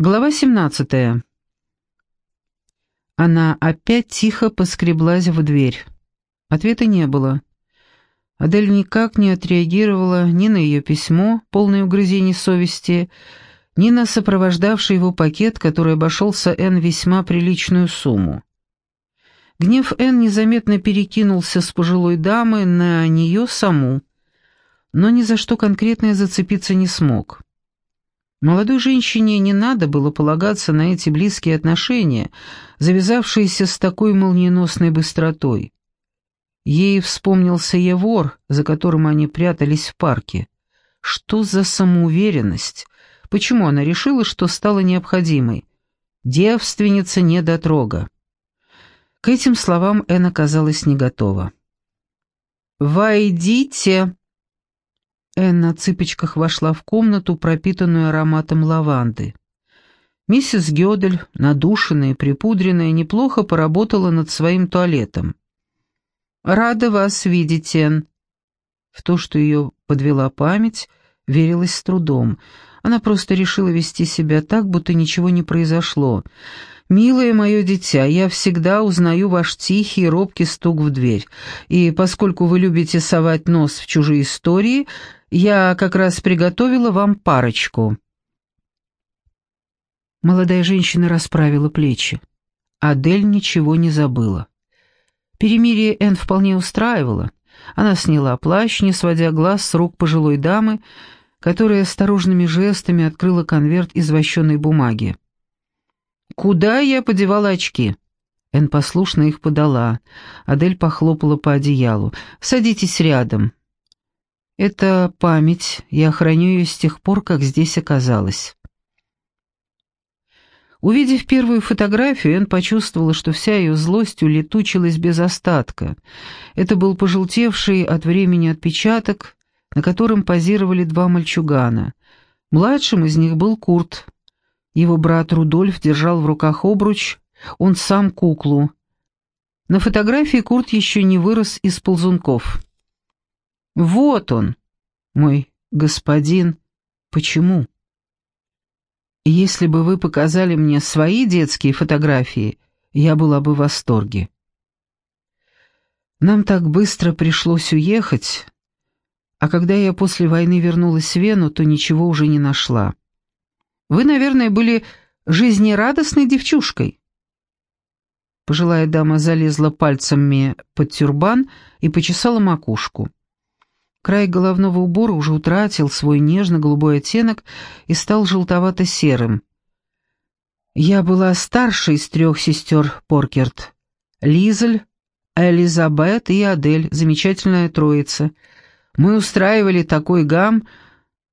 Глава 17. Она опять тихо поскреблась в дверь. Ответа не было. Адель никак не отреагировала ни на ее письмо, полное угрызений совести, ни на сопровождавший его пакет, который обошелся Энн весьма приличную сумму. Гнев Энн незаметно перекинулся с пожилой дамы на нее саму, но ни за что конкретное зацепиться не смог. Молодой женщине не надо было полагаться на эти близкие отношения, завязавшиеся с такой молниеносной быстротой. Ей вспомнился Евор, за которым они прятались в парке. Что за самоуверенность? Почему она решила, что стала необходимой? Девственница недотрога. К этим словам Энн оказалась не готова. «Войдите!» Энн на цыпочках вошла в комнату, пропитанную ароматом лаванды. Миссис Гёдель, надушенная и припудренная, неплохо поработала над своим туалетом. «Рада вас видеть, Энн». В то, что ее подвела память, верилась с трудом. Она просто решила вести себя так, будто ничего не произошло. «Милое мое дитя, я всегда узнаю ваш тихий и робкий стук в дверь, и поскольку вы любите совать нос в чужие истории, я как раз приготовила вам парочку». Молодая женщина расправила плечи. Адель ничего не забыла. Перемирие Энн вполне устраивало. Она сняла плащ, не сводя глаз с рук пожилой дамы, которая осторожными жестами открыла конверт из вощеной бумаги. «Куда я подевала очки?» Энн послушно их подала. Адель похлопала по одеялу. «Садитесь рядом. Это память, я храню ее с тех пор, как здесь оказалась. Увидев первую фотографию, Энн почувствовала, что вся ее злость улетучилась без остатка. Это был пожелтевший от времени отпечаток, на котором позировали два мальчугана. Младшим из них был Курт. Его брат Рудольф держал в руках обруч, он сам куклу. На фотографии Курт еще не вырос из ползунков. Вот он, мой господин. Почему? Если бы вы показали мне свои детские фотографии, я была бы в восторге. Нам так быстро пришлось уехать, а когда я после войны вернулась в Вену, то ничего уже не нашла. Вы, наверное, были жизнерадостной девчушкой. Пожилая дама залезла пальцами под тюрбан и почесала макушку. Край головного убора уже утратил свой нежно-голубой оттенок и стал желтовато-серым. Я была старшей из трех сестер Поркерт. Лизель, Элизабет и Адель, замечательная троица. Мы устраивали такой гам.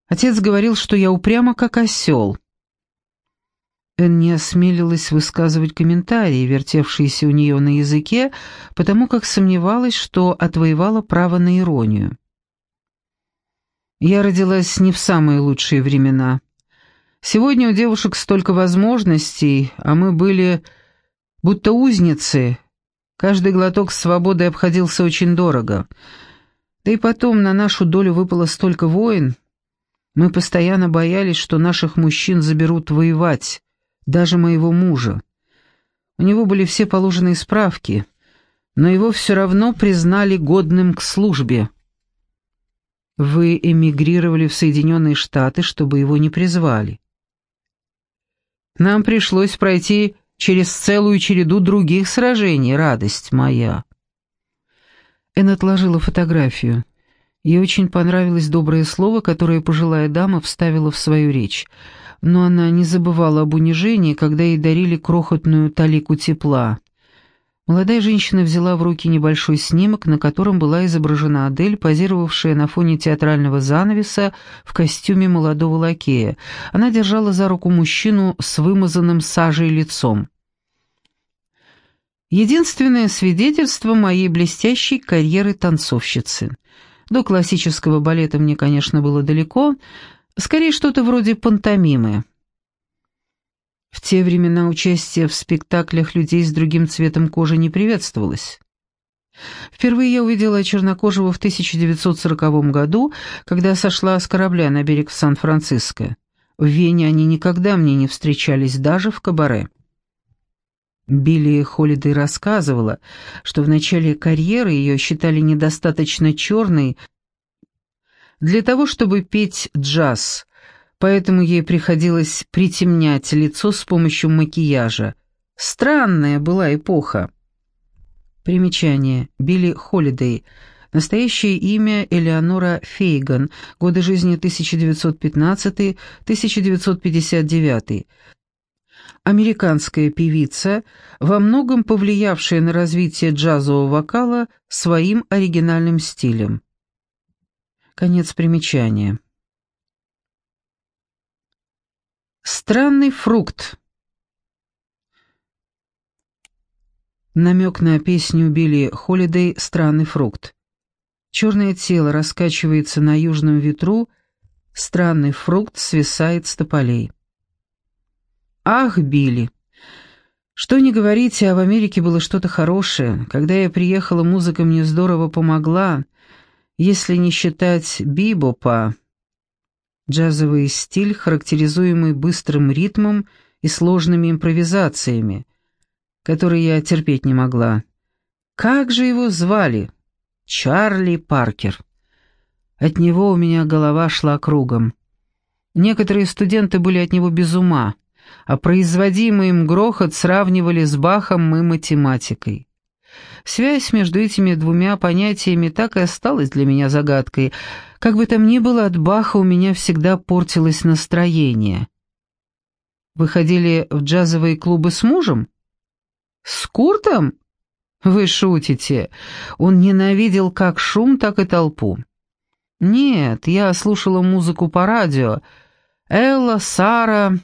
Отец говорил, что я упряма, как осел. Эн не осмелилась высказывать комментарии, вертевшиеся у нее на языке, потому как сомневалась, что отвоевала право на иронию. Я родилась не в самые лучшие времена. Сегодня у девушек столько возможностей, а мы были будто узницы. Каждый глоток свободы обходился очень дорого. Да и потом на нашу долю выпало столько войн. Мы постоянно боялись, что наших мужчин заберут воевать, даже моего мужа. У него были все положенные справки, но его все равно признали годным к службе. Вы эмигрировали в Соединенные Штаты, чтобы его не призвали. Нам пришлось пройти через целую череду других сражений, радость моя. Эн отложила фотографию. Ей очень понравилось доброе слово, которое пожилая дама вставила в свою речь, но она не забывала об унижении, когда ей дарили крохотную талику тепла. Молодая женщина взяла в руки небольшой снимок, на котором была изображена Адель, позировавшая на фоне театрального занавеса в костюме молодого лакея. Она держала за руку мужчину с вымазанным сажей лицом. Единственное свидетельство моей блестящей карьеры танцовщицы. До классического балета мне, конечно, было далеко, скорее что-то вроде пантомимы. В те времена участие в спектаклях людей с другим цветом кожи не приветствовалось. Впервые я увидела Чернокожего в 1940 году, когда сошла с корабля на берег Сан-Франциско. В Вене они никогда мне не встречались, даже в кабаре. Билли Холидей рассказывала, что в начале карьеры ее считали недостаточно черной для того, чтобы петь джаз, поэтому ей приходилось притемнять лицо с помощью макияжа. Странная была эпоха. Примечание. Билли Холидей. Настоящее имя Элеонора Фейган. Годы жизни 1915-1959 американская певица, во многом повлиявшая на развитие джазового вокала своим оригинальным стилем. Конец примечания. Странный фрукт. Намек на песню Билли Холидей «Странный фрукт». Черное тело раскачивается на южном ветру, странный фрукт свисает с тополей. Ах, Билли! Что не говорите, а в Америке было что-то хорошее. Когда я приехала, музыка мне здорово помогла, если не считать бибопа. Джазовый стиль, характеризуемый быстрым ритмом и сложными импровизациями, которые я терпеть не могла. Как же его звали? Чарли Паркер. От него у меня голова шла кругом. Некоторые студенты были от него без ума а производимый им грохот сравнивали с Бахом и математикой. Связь между этими двумя понятиями так и осталась для меня загадкой. Как бы там ни было, от Баха у меня всегда портилось настроение. Вы ходили в джазовые клубы с мужем? С Куртом? Вы шутите. Он ненавидел как шум, так и толпу. Нет, я слушала музыку по радио. Элла, Сара,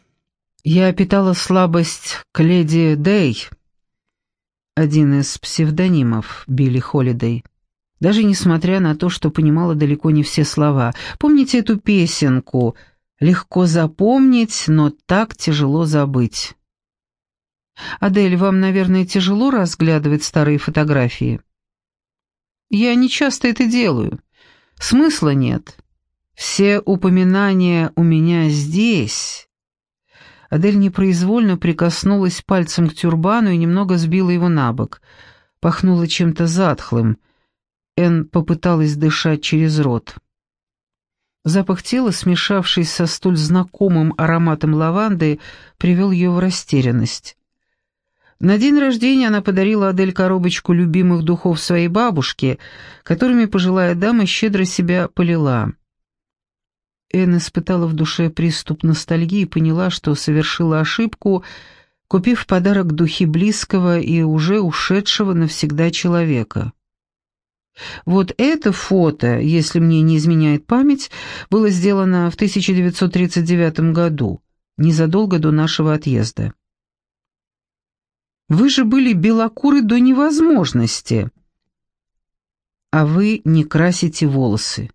я питала слабость к леди Дэй, один из псевдонимов Билли Холидей. Даже несмотря на то, что понимала далеко не все слова. Помните эту песенку «Легко запомнить, но так тяжело забыть». «Адель, вам, наверное, тяжело разглядывать старые фотографии?» «Я не часто это делаю. Смысла нет. Все упоминания у меня здесь, Адель непроизвольно прикоснулась пальцем к тюрбану и немного сбила его на бок. Пахнуло чем-то затхлым. Эн попыталась дышать через рот. Запах тела, смешавшись со столь знакомым ароматом лаванды, привел ее в растерянность. На день рождения она подарила Адель коробочку любимых духов своей бабушки, которыми пожилая дама щедро себя полила. Эн испытала в душе приступ ностальгии и поняла, что совершила ошибку, купив подарок духи близкого и уже ушедшего навсегда человека. Вот это фото, если мне не изменяет память, было сделано в 1939 году, незадолго до нашего отъезда. Вы же были белокуры до невозможности. А вы не красите волосы.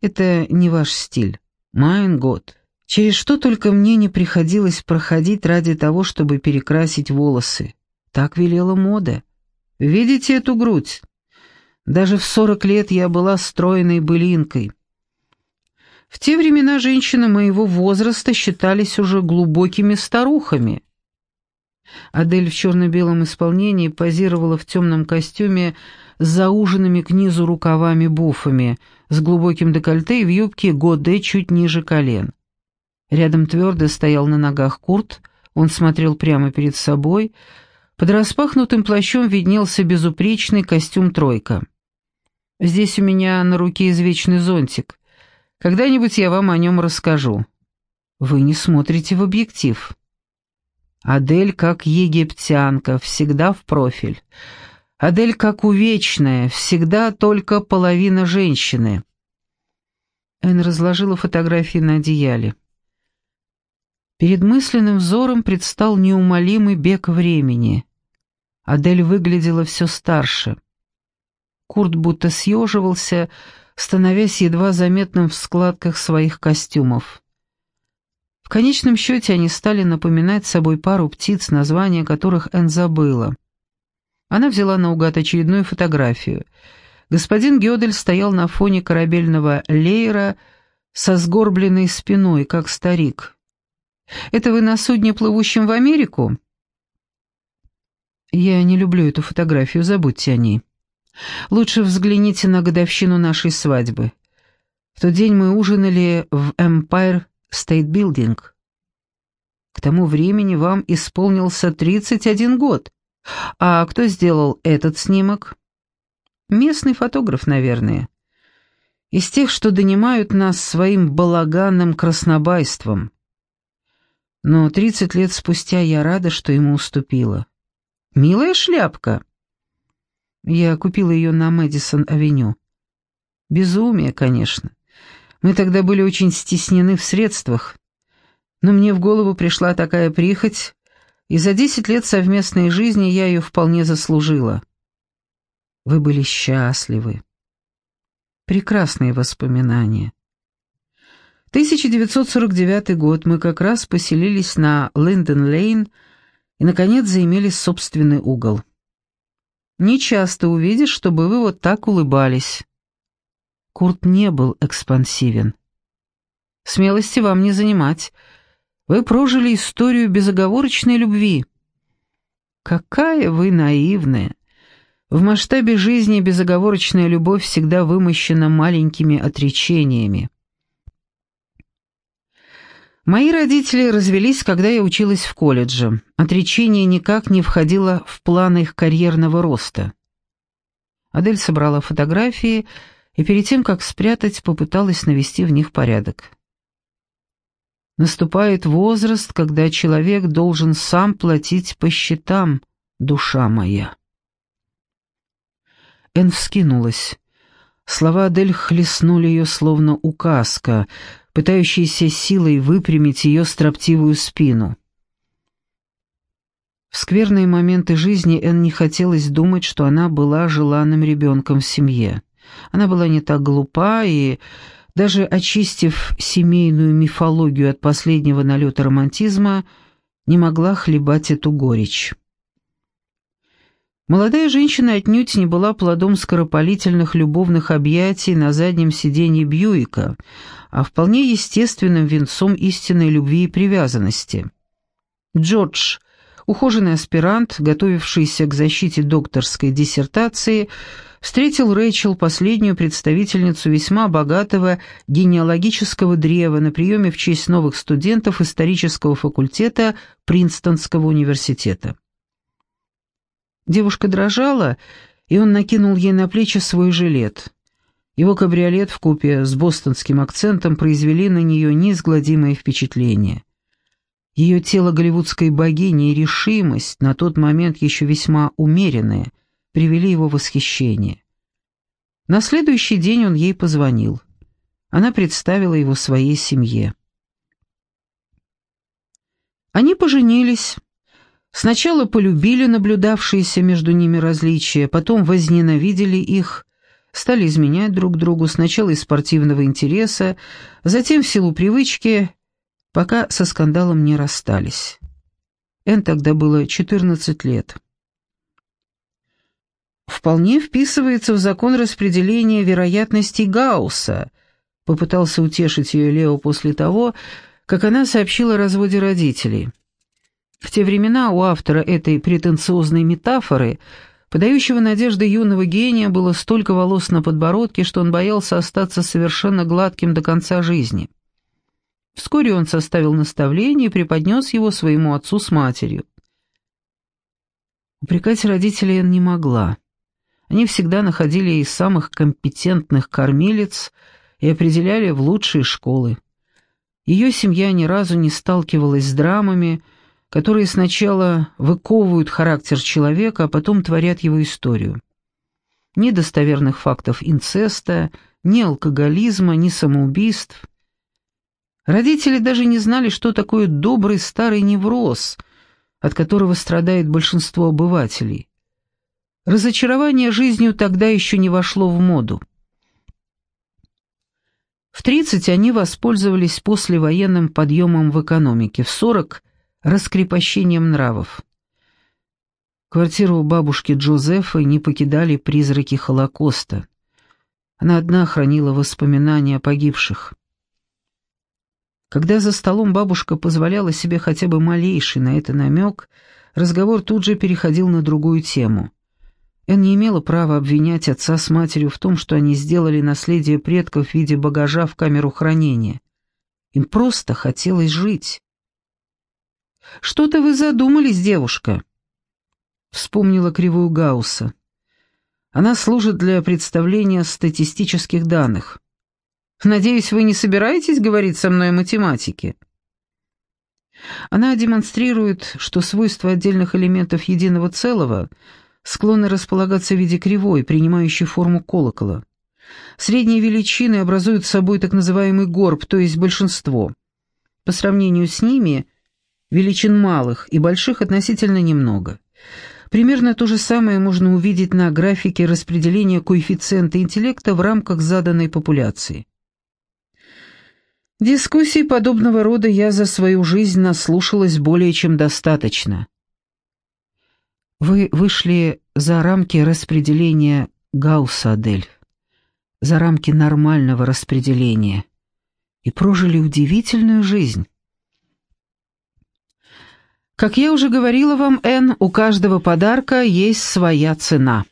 Это не ваш стиль. Майн год. Через что только мне не приходилось проходить ради того, чтобы перекрасить волосы. Так велела мода. Видите эту грудь? Даже в сорок лет я была стройной былинкой. В те времена женщины моего возраста считались уже глубокими старухами. Адель в черно-белом исполнении позировала в темном костюме с зауженными к низу рукавами-буфами, с глубоким декольте и в юбке годе чуть ниже колен. Рядом твердо стоял на ногах Курт, он смотрел прямо перед собой, под распахнутым плащом виднелся безупречный костюм «тройка». «Здесь у меня на руке извечный зонтик. Когда-нибудь я вам о нем расскажу». «Вы не смотрите в объектив». Адель как египтянка, всегда в профиль. Адель как увечная, всегда только половина женщины. Эн разложила фотографии на одеяле. Перед мысленным взором предстал неумолимый бег времени. Адель выглядела все старше. Курт будто съеживался, становясь едва заметным в складках своих костюмов. В конечном счете они стали напоминать собой пару птиц, названия которых Эн забыла. Она взяла наугад очередную фотографию. Господин Гёдель стоял на фоне корабельного леера со сгорбленной спиной, как старик. Это вы на судне, плывущем в Америку?» «Я не люблю эту фотографию, забудьте о ней. Лучше взгляните на годовщину нашей свадьбы. В тот день мы ужинали в Empire Building. К тому времени вам исполнился 31 год. А кто сделал этот снимок? Местный фотограф, наверное. Из тех, что донимают нас своим балаганным краснобайством. Но 30 лет спустя я рада, что ему уступила. Милая шляпка. Я купила ее на Мэдисон-авеню. Безумие, конечно. Мы тогда были очень стеснены в средствах. Но мне в голову пришла такая прихоть, и за десять лет совместной жизни я ее вполне заслужила. Вы были счастливы. Прекрасные воспоминания. 1949 год мы как раз поселились на Линден-Лейн и, наконец, заимели собственный угол. Не часто увидишь, чтобы вы вот так улыбались. Курт не был экспансивен. Смелости вам не занимать. Вы прожили историю безоговорочной любви. Какая вы наивная. В масштабе жизни безоговорочная любовь всегда вымощена маленькими отречениями. Мои родители развелись, когда я училась в колледже. Отречение никак не входило в планы их карьерного роста. Адель собрала фотографии и перед тем, как спрятать, попыталась навести в них порядок. Наступает возраст, когда человек должен сам платить по счетам, душа моя. Эн вскинулась. Слова Адель хлестнули ее словно указка, пытающийся силой выпрямить ее строптивую спину. В скверные моменты жизни Энн не хотелось думать, что она была желанным ребенком в семье. Она была не так глупа и, даже очистив семейную мифологию от последнего налета романтизма, не могла хлебать эту горечь. Молодая женщина отнюдь не была плодом скоропалительных любовных объятий на заднем сиденье Бьюика, а вполне естественным венцом истинной любви и привязанности. Джордж, ухоженный аспирант, готовившийся к защите докторской диссертации, встретил Рэйчел, последнюю представительницу весьма богатого генеалогического древа, на приеме в честь новых студентов исторического факультета Принстонского университета. Девушка дрожала, и он накинул ей на плечи свой жилет. Его кабриолет в купе с бостонским акцентом произвели на нее неизгладимое впечатление. Ее тело голливудской богини и решимость, на тот момент еще весьма умеренные, привели его в восхищение. На следующий день он ей позвонил. Она представила его своей семье. Они поженились, Сначала полюбили наблюдавшиеся между ними различия, потом возненавидели их, стали изменять друг другу сначала из спортивного интереса, затем в силу привычки, пока со скандалом не расстались. Эн тогда было 14 лет. «Вполне вписывается в закон распределения вероятностей Гаусса», попытался утешить ее Лео после того, как она сообщила о разводе родителей. В те времена у автора этой претенциозной метафоры, подающего надежды юного гения, было столько волос на подбородке, что он боялся остаться совершенно гладким до конца жизни. Вскоре он составил наставление и преподнес его своему отцу с матерью. Упрекать родителей он не могла. Они всегда находили из самых компетентных кормилец и определяли в лучшие школы. Ее семья ни разу не сталкивалась с драмами, которые сначала выковывают характер человека, а потом творят его историю. Ни достоверных фактов инцеста, ни алкоголизма, ни самоубийств. Родители даже не знали, что такое добрый старый невроз, от которого страдает большинство обывателей. Разочарование жизнью тогда еще не вошло в моду. В 30 они воспользовались послевоенным подъемом в экономике, в 40 раскрепощением нравов. Квартиру бабушки Джозефа не покидали призраки Холокоста. Она одна хранила воспоминания о погибших. Когда за столом бабушка позволяла себе хотя бы малейший на это намек, разговор тут же переходил на другую тему. Эн не имела права обвинять отца с матерью в том, что они сделали наследие предков в виде багажа в камеру хранения. Им просто хотелось жить. «Что-то вы задумались, девушка?» Вспомнила кривую Гаусса. Она служит для представления статистических данных. Надеюсь, вы не собираетесь говорить со мной о математике?» Она демонстрирует, что свойства отдельных элементов единого целого склонны располагаться в виде кривой, принимающей форму колокола. Средние величины образуют собой так называемый горб, то есть большинство. По сравнению с ними, величин малых и больших относительно немного. Примерно то же самое можно увидеть на графике распределения коэффициента интеллекта в рамках заданной популяции. Дискуссий подобного рода я за свою жизнь наслушалась более чем достаточно. Вы вышли за рамки распределения Гаусса, Адель, за рамки нормального распределения и прожили удивительную жизнь. Как я уже говорила вам, Энн, у каждого подарка есть своя цена.